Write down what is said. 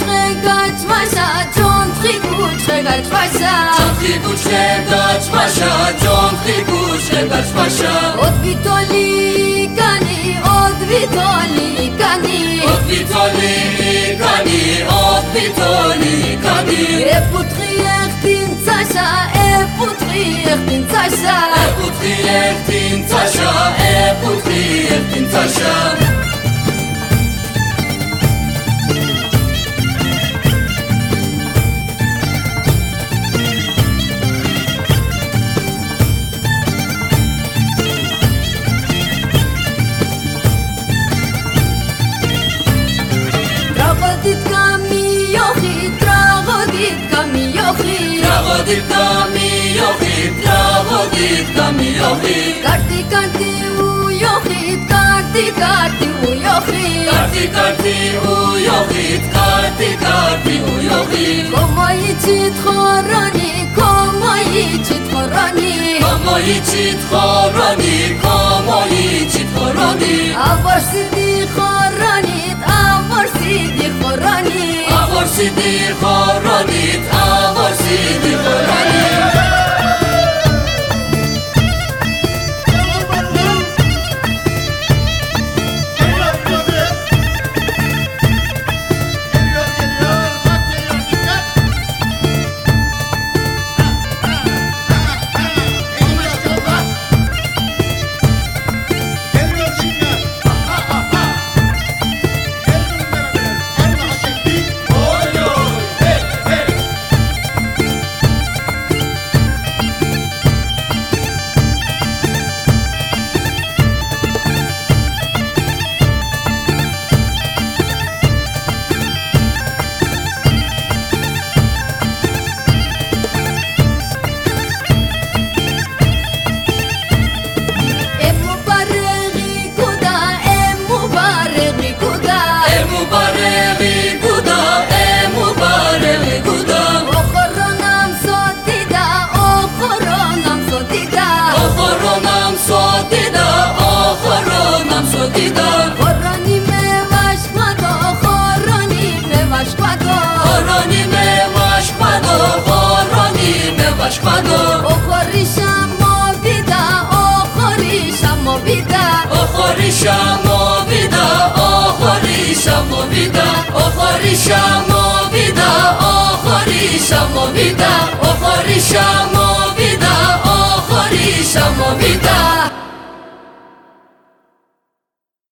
Trägert Meister, Ton Tribut, Trägert Meister. Ton Tribut, Trägert Meister, Ton Tribut, Trägert Meister. Od Vitoli Kani, Od Vitoli Kani. Od Vitoli Kani, Od Vitoli Kani. Eputrier din Zasha, Eputrier din Zasha. Eputrier din Zasha, Eputrier din Zasha. όχι Τραγωδί καμί όχι Τραγωδί καμί όχι Κάτι κάτι ουλιόχι Κάτι κάτι ουλιόχι Κάτι κάτι Κάτι Κόμμα ητσι τχωράνι Κόμμα ητσι τχωράνι Κόμμα ητσι τχωράνι Κόμμα ητσι τχωράνι Αβάρσι τη χωράνι Αβάρσι τη χωράνι Αβάρσι τη χωράνι آدو بخوریشم و بیدا آخوریشم بیدا. آخوریشم بیدا آخوریشم بیدا. بیدا بیدا.